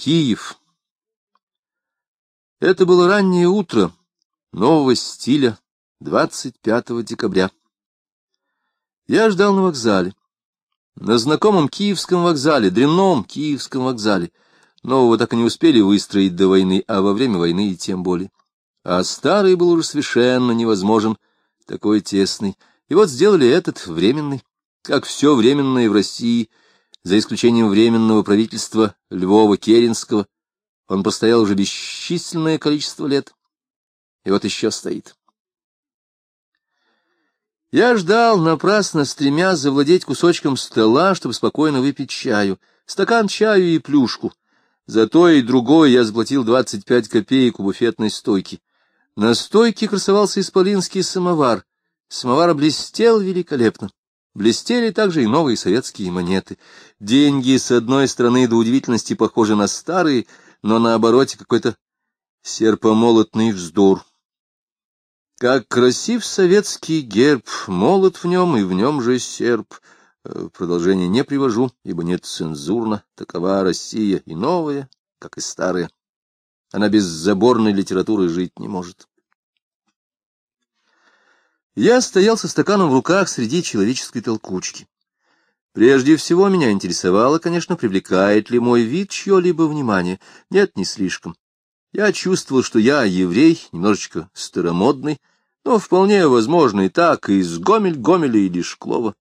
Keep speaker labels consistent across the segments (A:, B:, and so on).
A: Киев. Это было раннее утро нового стиля 25 декабря. Я ждал на вокзале. На знакомом киевском вокзале, дрянном киевском вокзале. Нового так и не успели выстроить до войны, а во время войны и тем более. А старый был уже совершенно невозможен, такой тесный. И вот сделали этот временный, как все временное в России — за исключением временного правительства Львова-Керенского, он простоял уже бесчисленное количество лет, и вот еще стоит. Я ждал, напрасно стремясь завладеть кусочком стола, чтобы спокойно выпить чаю, стакан чаю и плюшку. За то и другое я заплатил двадцать пять копеек у буфетной стойки. На стойке красовался исполинский самовар. Самовар блестел великолепно. Блестели также и новые советские монеты. Деньги, с одной стороны, до удивительности похожи на старые, но на обороте какой-то серпомолотный вздор. Как красив советский герб, молот в нем и в нем же серп. Э, продолжение не привожу, ибо нет цензурно, такова Россия и новая, как и старая. Она без заборной литературы жить не может. Я стоял со стаканом в руках среди человеческой толкучки. Прежде всего меня интересовало, конечно, привлекает ли мой вид чье-либо внимание. Нет, не слишком. Я чувствовал, что я еврей, немножечко старомодный, но вполне возможно и так, из Гомель-Гомеля или Шклова.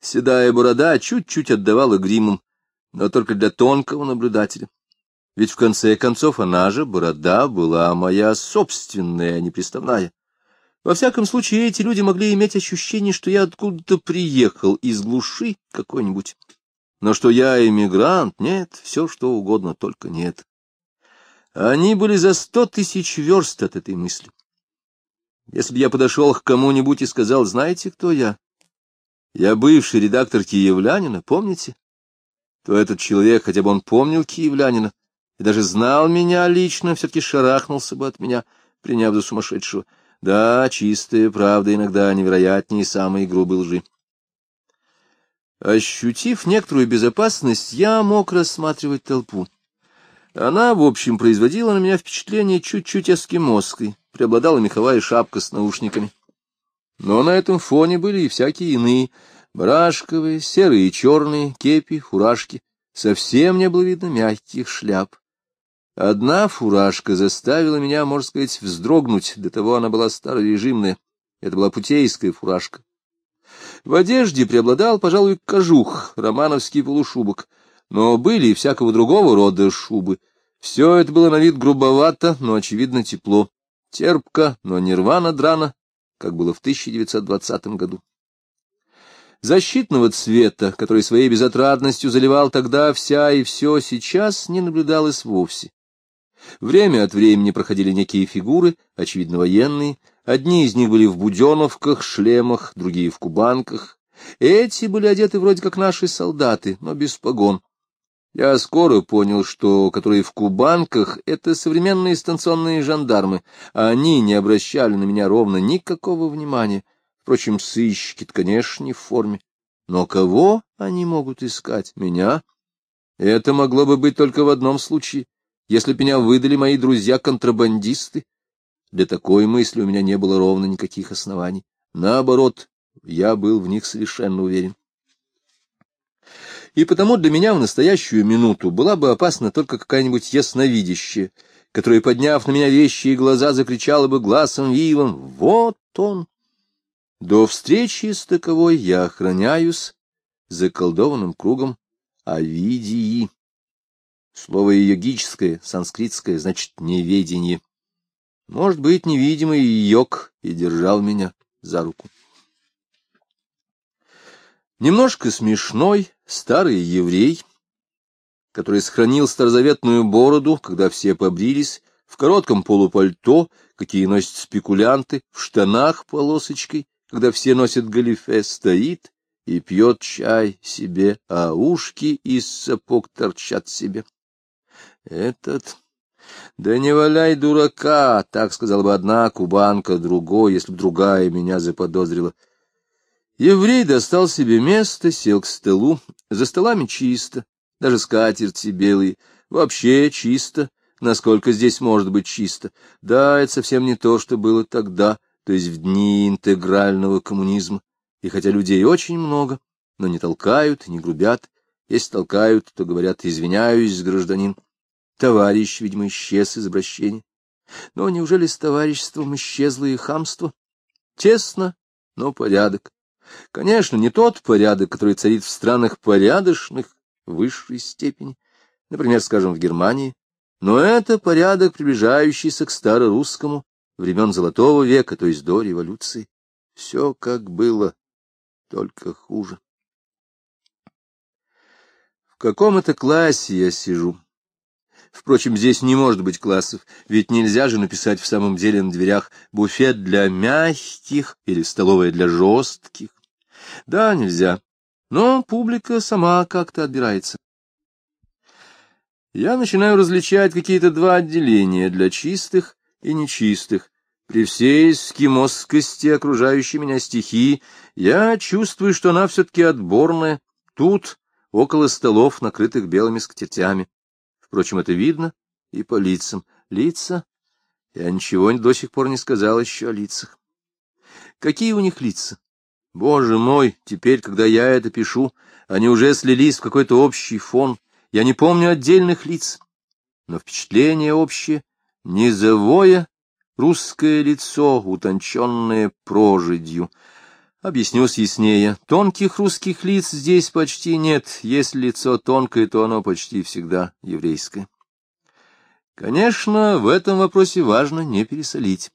A: Седая борода чуть-чуть отдавала гримом, но только для тонкого наблюдателя. Ведь в конце концов она же, борода, была моя собственная, а не приставная. Во всяком случае, эти люди могли иметь ощущение, что я откуда-то приехал из глуши какой-нибудь. Но что я эмигрант, нет, все что угодно, только нет. Они были за сто тысяч верст от этой мысли. Если бы я подошел к кому-нибудь и сказал, знаете, кто я? Я бывший редактор Киевлянина, помните? То этот человек, хотя бы он помнил Киевлянина, и даже знал меня лично, все-таки шарахнулся бы от меня, приняв за сумасшедшего. Да, чистая правда иногда невероятнее самой грубой лжи. Ощутив некоторую безопасность, я мог рассматривать толпу. Она, в общем, производила на меня впечатление чуть-чуть эскимосской, преобладала меховая шапка с наушниками. Но на этом фоне были и всякие иные, барашковые, серые и черные, кепи, фуражки. Совсем не было видно мягких шляп. Одна фуражка заставила меня, можно сказать, вздрогнуть, до того она была старорежимная. Это была путейская фуражка. В одежде преобладал, пожалуй, кожух, романовский полушубок, но были и всякого другого рода шубы. Все это было на вид грубовато, но, очевидно, тепло, терпко, но не рвано-драно, как было в 1920 году. Защитного цвета, который своей безотрадностью заливал тогда вся и все, сейчас не наблюдалось вовсе. Время от времени проходили некие фигуры, очевидно военные. Одни из них были в буденовках, шлемах, другие в кубанках. Эти были одеты вроде как наши солдаты, но без погон. Я скоро понял, что которые в кубанках — это современные станционные жандармы, а они не обращали на меня ровно никакого внимания. Впрочем, сыщики конечно, не в форме. Но кого они могут искать? Меня? Это могло бы быть только в одном случае если б меня выдали мои друзья-контрабандисты. Для такой мысли у меня не было ровно никаких оснований. Наоборот, я был в них совершенно уверен. И потому для меня в настоящую минуту была бы опасна только какая-нибудь ясновидящая, которая, подняв на меня вещи и глаза, закричала бы глазом вивом «Вот он!». До встречи с таковой я охраняюсь заколдованным кругом Овидии. Слово йогическое, санскритское, значит неведение. Может быть, невидимый йог и держал меня за руку. Немножко смешной старый еврей, который сохранил старозаветную бороду, когда все побрились, в коротком полупальто, какие носят спекулянты, в штанах полосочкой, когда все носят галифе, стоит и пьет чай себе, а ушки из сапог торчат себе. Этот... Да не валяй дурака, так сказала бы одна кубанка другой, если б другая меня заподозрила. Еврей достал себе место, сел к столу, за столами чисто, даже скатерти белые, Вообще чисто, насколько здесь может быть чисто. Да, это совсем не то, что было тогда, то есть в дни интегрального коммунизма. И хотя людей очень много, но не толкают, не грубят. Если толкают, то говорят «извиняюсь, гражданин». Товарищ, видимо, исчез из обращения. Но неужели с товариществом исчезло и хамство? Тесно, но порядок. Конечно, не тот порядок, который царит в странах порядочных в высшей степени, например, скажем, в Германии, но это порядок, приближающийся к старорусскому времен Золотого века, то есть до революции. Все как было, только хуже. В каком это классе я сижу? Впрочем, здесь не может быть классов, ведь нельзя же написать в самом деле на дверях «буфет для мягких» или «столовая для жестких». Да, нельзя, но публика сама как-то отбирается. Я начинаю различать какие-то два отделения для чистых и нечистых. При всей эскимосскости окружающей меня стихии я чувствую, что она все-таки отборная. Тут, около столов, накрытых белыми скатертями. Впрочем, это видно и по лицам. Лица? Я ничего до сих пор не сказал еще о лицах. Какие у них лица? Боже мой, теперь, когда я это пишу, они уже слились в какой-то общий фон. Я не помню отдельных лиц, но впечатление общее, низовое русское лицо, утонченное прожидью. Объяснюсь яснее. Тонких русских лиц здесь почти нет. Если лицо тонкое, то оно почти всегда еврейское. Конечно, в этом вопросе важно не пересолить.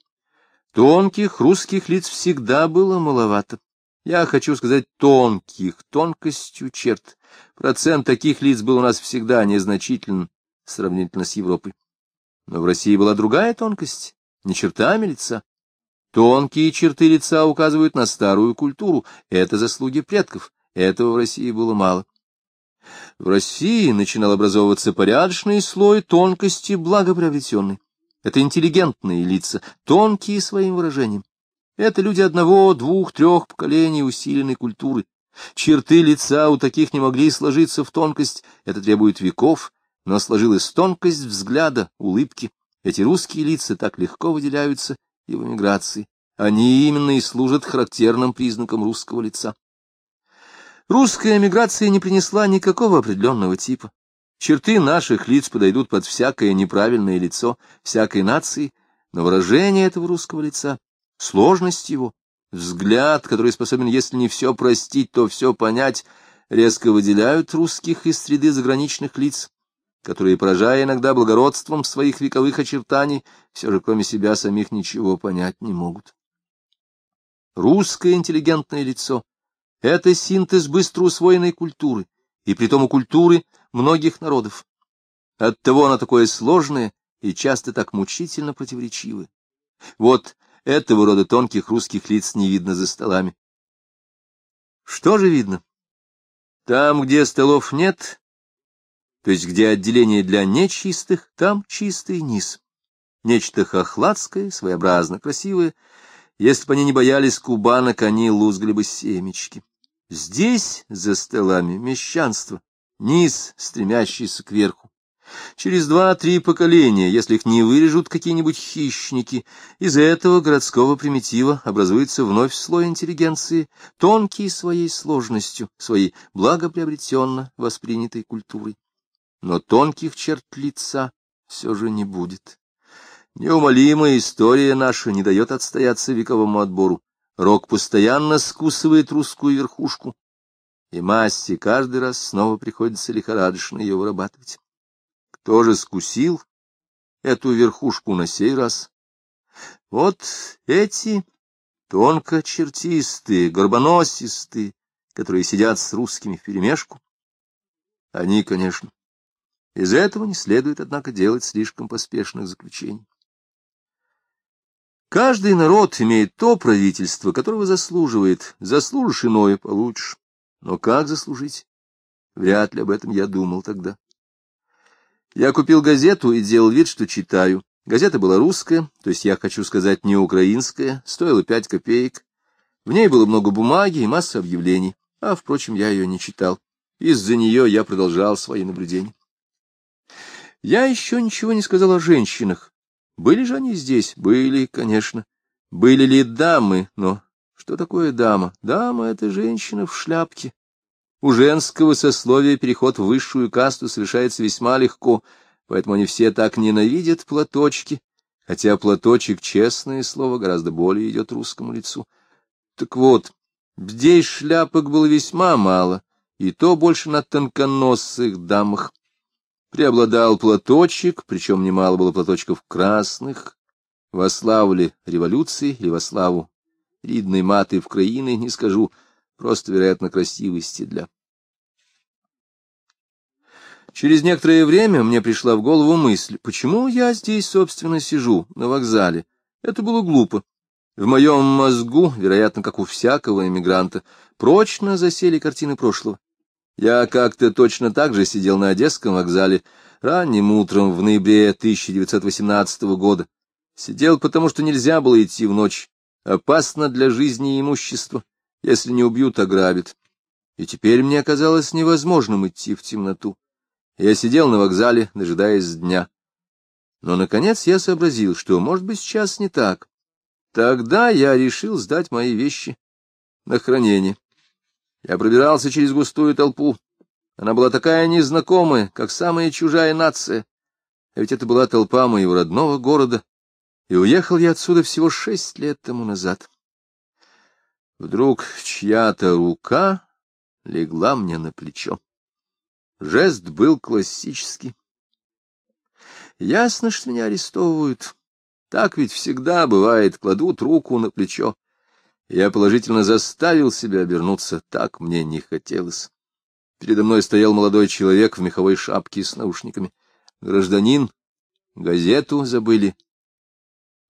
A: Тонких русских лиц всегда было маловато. Я хочу сказать тонких, тонкостью черт. Процент таких лиц был у нас всегда незначителен сравнительно с Европой. Но в России была другая тонкость, не чертами лица, Тонкие черты лица указывают на старую культуру. Это заслуги предков. Этого в России было мало. В России начинал образовываться порядочный слой тонкости благоприобретенной. Это интеллигентные лица, тонкие своим выражением. Это люди одного, двух, трех поколений усиленной культуры. Черты лица у таких не могли сложиться в тонкость, это требует веков, но сложилась тонкость взгляда, улыбки. Эти русские лица так легко выделяются и в эмиграции. Они именно и служат характерным признаком русского лица. Русская эмиграция не принесла никакого определенного типа. Черты наших лиц подойдут под всякое неправильное лицо всякой нации, но выражение этого русского лица, сложность его, взгляд, который способен, если не все простить, то все понять, резко выделяют русских из среды заграничных лиц, которые, поражая иногда благородством своих вековых очертаний, все же кроме себя самих ничего понять не могут. Русское интеллигентное лицо — это синтез быстро усвоенной культуры, и притом у культуры многих народов. Оттого оно такое сложное и часто так мучительно противоречивое. Вот этого рода тонких русских лиц не видно за столами. Что же видно? Там, где столов нет, то есть где отделение для нечистых, там чистый низ. Нечто хохладское, своеобразно красивое. Если бы они не боялись кубанок, они лузгали бы семечки. Здесь, за столами, мещанство, низ, стремящийся кверху. Через два-три поколения, если их не вырежут какие-нибудь хищники, из этого городского примитива образуется вновь слой интеллигенции, тонкий своей сложностью, своей благоприобретенно воспринятой культурой но тонких черт лица все же не будет. Неумолимая история наша не дает отстояться вековому отбору. Рок постоянно скусывает русскую верхушку, и массе каждый раз снова приходится лихорадочно ее вырабатывать. Кто же скусил эту верхушку на сей раз? Вот эти тонко чертистые, горбоносистые, которые сидят с русскими вперемешку. Они, конечно, из этого не следует, однако, делать слишком поспешных заключений. Каждый народ имеет то правительство, которого заслуживает. Заслужишь иное — получишь. Но как заслужить? Вряд ли об этом я думал тогда. Я купил газету и делал вид, что читаю. Газета была русская, то есть я хочу сказать не украинская, стоила пять копеек. В ней было много бумаги и масса объявлений, а, впрочем, я ее не читал. Из-за нее я продолжал свои наблюдения. Я еще ничего не сказал о женщинах. Были же они здесь? Были, конечно. Были ли дамы? Но что такое дама? Дама — это женщина в шляпке. У женского сословия переход в высшую касту совершается весьма легко, поэтому они все так ненавидят платочки, хотя платочек, честное слово, гораздо более идет русскому лицу. Так вот, здесь шляпок было весьма мало, и то больше на тонконосых дамах. Преобладал платочек, причем немало было платочков красных, во славу ли революции или во славу ридной маты в краины, не скажу, просто, вероятно, красивости для. Через некоторое время мне пришла в голову мысль, почему я здесь, собственно, сижу, на вокзале. Это было глупо. В моем мозгу, вероятно, как у всякого эмигранта, прочно засели картины прошлого. Я как-то точно так же сидел на Одесском вокзале ранним утром в ноябре 1918 года. Сидел, потому что нельзя было идти в ночь. Опасно для жизни и имущества. Если не убьют, ограбят. И теперь мне казалось невозможным идти в темноту. Я сидел на вокзале, дожидаясь дня. Но, наконец, я сообразил, что, может быть, сейчас не так. Тогда я решил сдать мои вещи на хранение. Я пробирался через густую толпу. Она была такая незнакомая, как самая чужая нация. А ведь это была толпа моего родного города, и уехал я отсюда всего шесть лет тому назад. Вдруг чья-то рука легла мне на плечо. Жест был классический. Ясно, что меня арестовывают. Так ведь всегда бывает, кладут руку на плечо. Я положительно заставил себя обернуться, так мне не хотелось. Передо мной стоял молодой человек в меховой шапке с наушниками. Гражданин, газету забыли.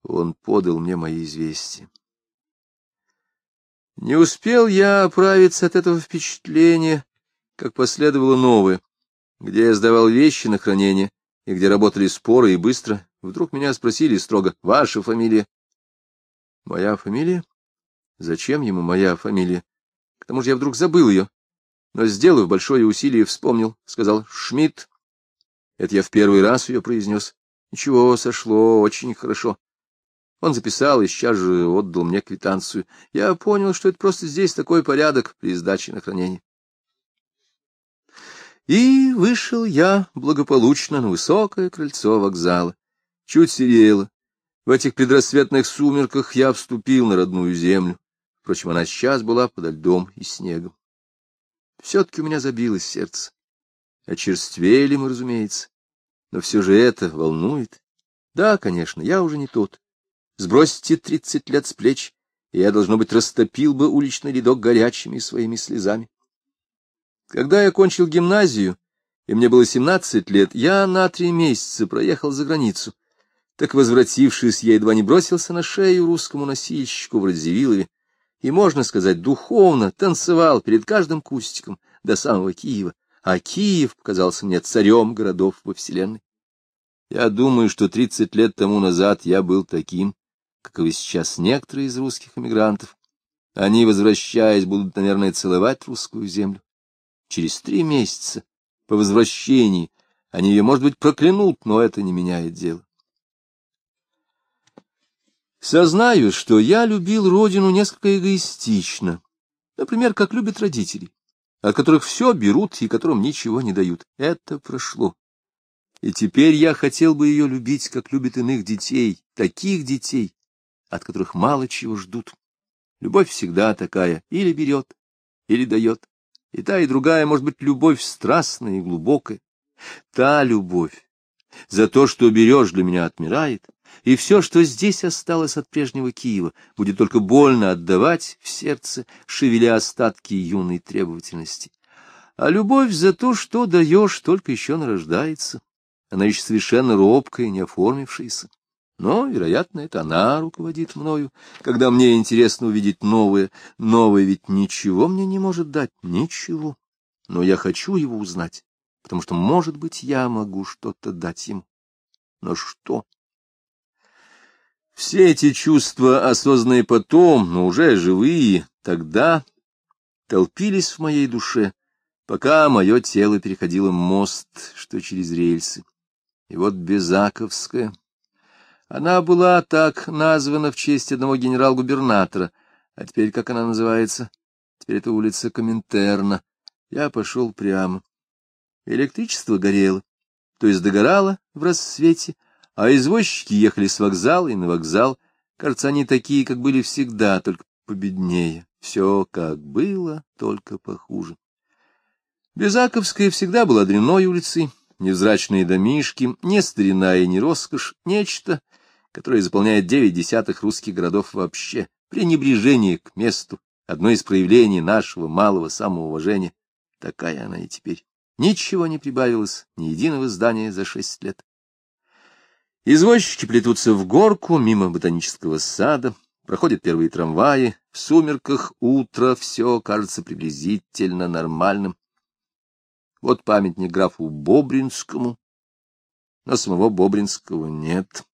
A: Он подал мне мои известия. Не успел я оправиться от этого впечатления, как последовало новое, где я сдавал вещи на хранение и где работали споры и быстро. Вдруг меня спросили строго, ваша фамилия? Моя фамилия? Зачем ему моя фамилия? К тому же я вдруг забыл ее. Но, сделав большое усилие, вспомнил, сказал «Шмидт». Это я в первый раз ее произнес. Ничего, сошло, очень хорошо. Он записал и сейчас же отдал мне квитанцию. Я понял, что это просто здесь такой порядок при сдаче на хранение. И вышел я благополучно на высокое крыльцо вокзала. Чуть серело. В этих предрассветных сумерках я вступил на родную землю. Впрочем, она сейчас была подо льдом и снегом. Все-таки у меня забилось сердце. Очерствели мы, разумеется. Но все же это волнует. Да, конечно, я уже не тот. Сбросьте тридцать лет с плеч, и я, должно быть, растопил бы уличный рядок горячими своими слезами. Когда я кончил гимназию, и мне было семнадцать лет, я на три месяца проехал за границу. Так, возвратившись, я едва не бросился на шею русскому носильщику в Радзивиллове, и, можно сказать, духовно танцевал перед каждым кустиком до самого Киева, а Киев показался мне царем городов во Вселенной. Я думаю, что тридцать лет тому назад я был таким, как и сейчас некоторые из русских эмигрантов. Они, возвращаясь, будут, наверное, целовать русскую землю. Через три месяца по возвращении они ее, может быть, проклянут, но это не меняет дело. Сознаю, что я любил родину несколько эгоистично, например, как любят родители, от которых все берут и которым ничего не дают. Это прошло. И теперь я хотел бы ее любить, как любят иных детей, таких детей, от которых мало чего ждут. Любовь всегда такая, или берет, или дает. И та, и другая может быть любовь страстная и глубокая. Та любовь за то, что берешь, для меня отмирает, и все, что здесь осталось от прежнего Киева, будет только больно отдавать в сердце, шевеля остатки юной требовательности. А любовь за то, что даешь, только еще нарождается. Она еще совершенно робкая, не оформившаяся. Но, вероятно, это она руководит мною, когда мне интересно увидеть новое. Новое ведь ничего мне не может дать, ничего. Но я хочу его узнать, потому что, может быть, я могу что-то дать ему. Но что? Все эти чувства, осознанные потом, но уже живые, тогда толпились в моей душе, пока мое тело переходило мост, что через рельсы. И вот Безаковская. Она была так названа в честь одного генерал-губернатора. А теперь как она называется? Теперь это улица Коминтерна. Я пошел прямо. Электричество горело, то есть догорало в рассвете, а извозчики ехали с вокзала и на вокзал. Кажется, они такие, как были всегда, только победнее. Все как было, только похуже. Безаковская всегда была дрянной улицей, невзрачные домишки, не старина и не роскошь, нечто, которое заполняет девять десятых русских городов вообще, пренебрежение к месту, одно из проявлений нашего малого самоуважения. Такая она и теперь. Ничего не прибавилось, ни единого здания за шесть лет. Извозчики плетутся в горку мимо ботанического сада, проходят первые трамваи, в сумерках утро все кажется приблизительно нормальным. Вот памятник графу Бобринскому, но самого Бобринского нет.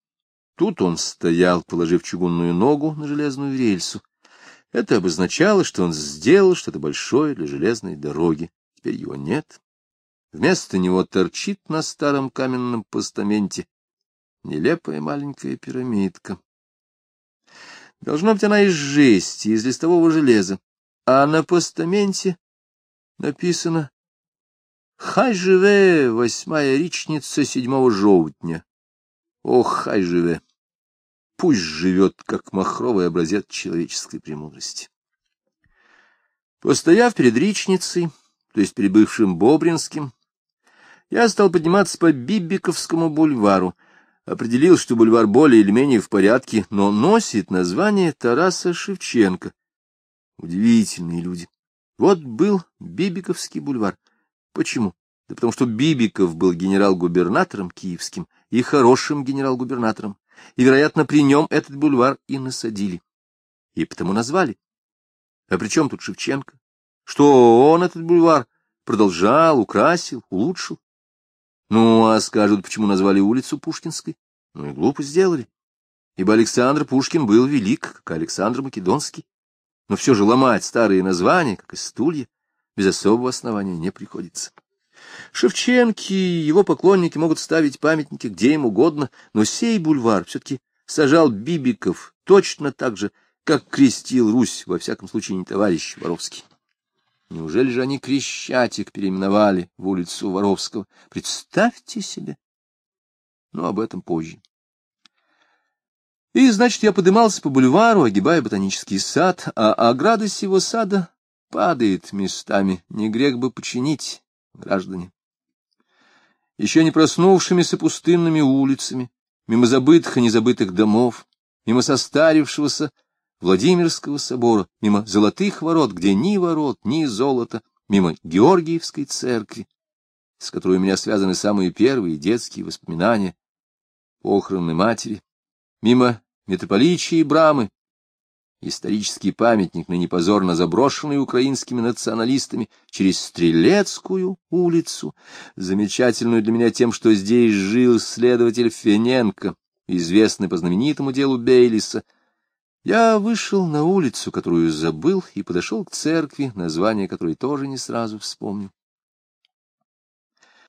A: Тут он стоял, положив чугунную ногу на железную рельсу. Это обозначало, что он сделал что-то большое для железной дороги. Теперь его нет. Вместо него торчит на старом каменном постаменте нелепая маленькая пирамидка. Должно быть, она из жести, из листового железа, а на постаменте написано «Хай живе, восьмая ричница седьмого желтня». Ох, хай живе! Пусть живет, как махровый образец человеческой премудрости. Постояв перед ричницей, то есть перед бывшим Бобринским, я стал подниматься по Бибиковскому бульвару, определил, что бульвар более или менее в порядке, но носит название Тараса Шевченко. Удивительные люди. Вот был Бибиковский бульвар. Почему? Да потому что Бибиков был генерал-губернатором киевским и хорошим генерал-губернатором, и, вероятно, при нем этот бульвар и насадили. И потому назвали. А при чем тут Шевченко? Что он этот бульвар продолжал, украсил, улучшил? Ну, а скажут, почему назвали улицу Пушкинской? Ну и глупо сделали. Ибо Александр Пушкин был велик, как Александр Македонский. Но все же ломать старые названия, как и стулья, без особого основания не приходится. Шевченки и его поклонники могут ставить памятники где им угодно, но сей бульвар все-таки сажал Бибиков точно так же, как крестил Русь, во всяком случае не товарищ Воровский. Неужели же они Крещатик переименовали в улицу Воровского? Представьте себе! Но об этом позже. И, значит, я подымался по бульвару, огибая ботанический сад, а ограда сего сада падает местами. Не грех бы починить, граждане. Еще не проснувшимися пустынными улицами, мимо забытых и незабытых домов, мимо состарившегося Владимирского собора, мимо золотых ворот, где ни ворот, ни золота, мимо Георгиевской церкви, с которой у меня связаны самые первые детские воспоминания, похороны матери, мимо митрополичьей Брамы, исторический памятник, ныне позорно заброшенный украинскими националистами, через Стрелецкую улицу, замечательную для меня тем, что здесь жил следователь Фененко, известный по знаменитому делу Бейлиса, я вышел на улицу, которую забыл, и подошел к церкви, название которой тоже не сразу вспомнил.